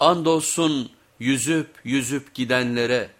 Andolsun yüzüp yüzüp gidenlere